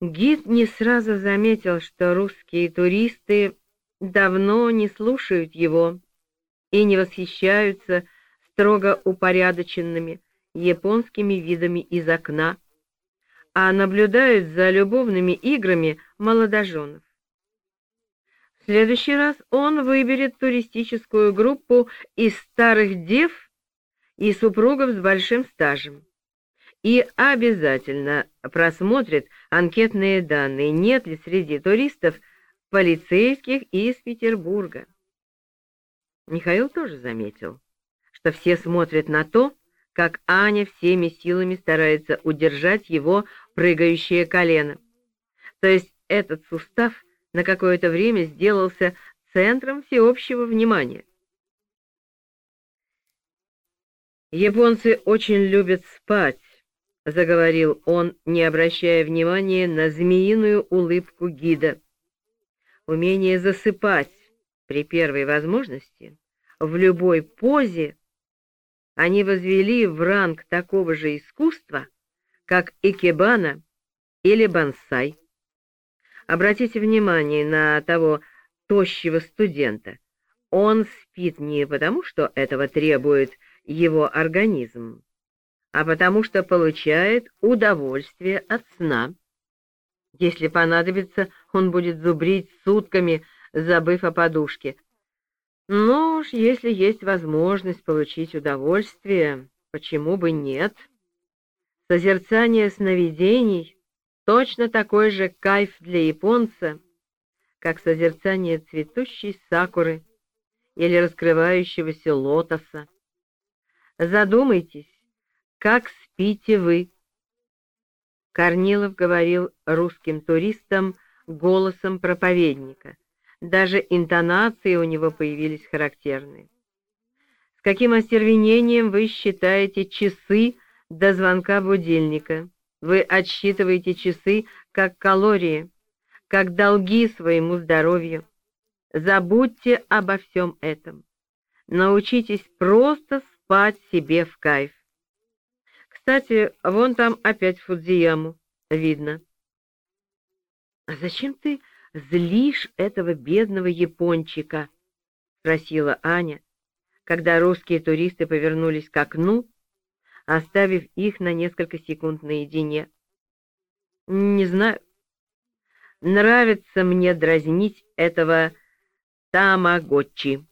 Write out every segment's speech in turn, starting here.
Гид не сразу заметил, что русские туристы давно не слушают его и не восхищаются строго упорядоченными японскими видами из окна, а наблюдают за любовными играми молодоженов. В следующий раз он выберет туристическую группу из старых дев и супругов с большим стажем и обязательно просмотрит анкетные данные, нет ли среди туристов полицейских из Петербурга. Михаил тоже заметил, что все смотрят на то, как Аня всеми силами старается удержать его прыгающее колено. То есть этот сустав на какое-то время сделался центром всеобщего внимания. Японцы очень любят спать, — заговорил он, не обращая внимания на змеиную улыбку гида. Умение засыпать при первой возможности, в любой позе, они возвели в ранг такого же искусства, как икебана или бонсай. Обратите внимание на того тощего студента. Он спит не потому, что этого требует его организм, а потому что получает удовольствие от сна. Если понадобится, он будет зубрить сутками, забыв о подушке. Но уж если есть возможность получить удовольствие, почему бы нет? Созерцание сновидений — точно такой же кайф для японца, как созерцание цветущей сакуры или раскрывающегося лотоса. Задумайтесь, как спите вы?» Корнилов говорил русским туристам голосом проповедника. Даже интонации у него появились характерные. «С каким остервенением вы считаете часы до звонка будильника? Вы отсчитываете часы как калории, как долги своему здоровью. Забудьте обо всем этом. Научитесь просто спать себе в кайф. Кстати, вон там опять Фудзияму видно. — А зачем ты злишь этого бедного япончика? — спросила Аня, когда русские туристы повернулись к окну, оставив их на несколько секунд наедине. — Не знаю. Нравится мне дразнить этого тамагочи.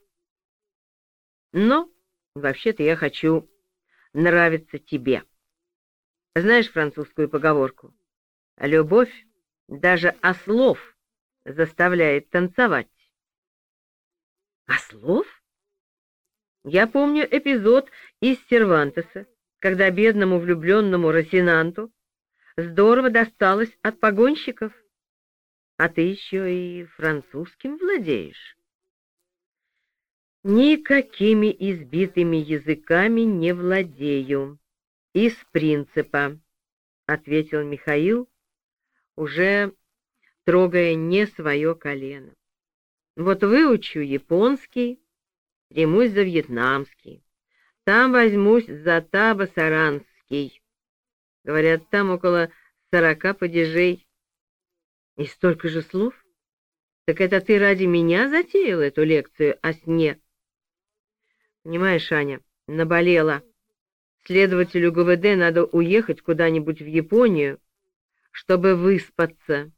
Но, вообще-то, я хочу нравиться тебе. — знаешь французскую поговорку? Любовь даже ослов заставляет танцевать. Ослов? Я помню эпизод из Сервантеса, когда бедному влюбленному Росинанту здорово досталось от погонщиков. А ты еще и французским владеешь. Никакими избитыми языками не владею. «Из принципа», — ответил Михаил, уже трогая не свое колено. «Вот выучу японский, примусь за вьетнамский, там возьмусь за табасаранский. Говорят, там около сорока падежей. И столько же слов? Так это ты ради меня затеял эту лекцию о сне?» «Понимаешь, Аня, наболела». Следователю ГВД надо уехать куда-нибудь в Японию, чтобы выспаться.